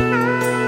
Bye.